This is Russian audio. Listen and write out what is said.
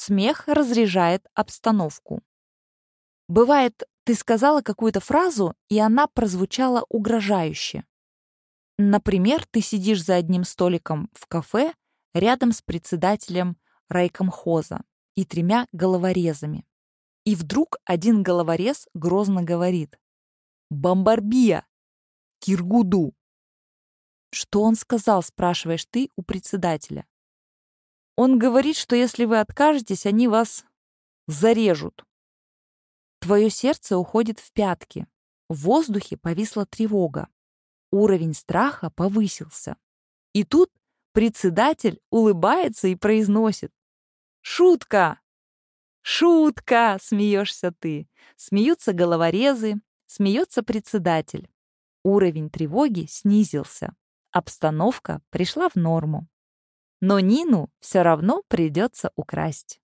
Смех разряжает обстановку. Бывает, ты сказала какую-то фразу, и она прозвучала угрожающе. Например, ты сидишь за одним столиком в кафе рядом с председателем райкомхоза и тремя головорезами. И вдруг один головорез грозно говорит «Бомбарбия! Киргуду!» «Что он сказал?» — спрашиваешь ты у председателя. Он говорит, что если вы откажетесь, они вас зарежут. Твое сердце уходит в пятки. В воздухе повисла тревога. Уровень страха повысился. И тут председатель улыбается и произносит. «Шутка! Шутка!» — смеешься ты. Смеются головорезы, смеется председатель. Уровень тревоги снизился. Обстановка пришла в норму. Но Нину все равно придется украсть.